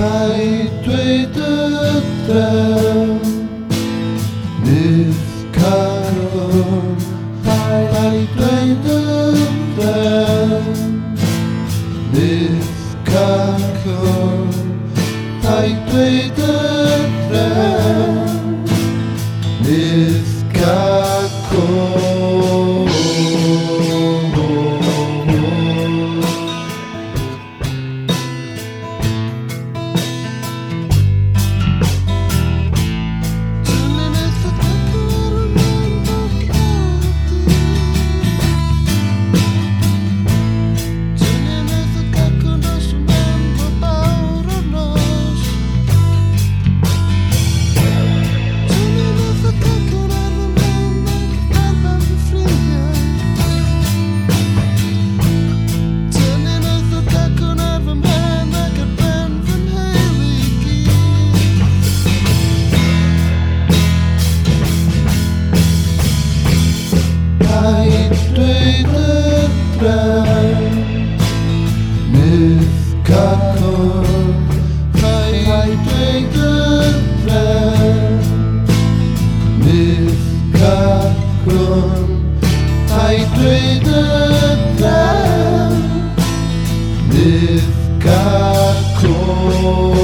排队的人，你看我排队的人，你看我排队的人，你看 Midgard Kor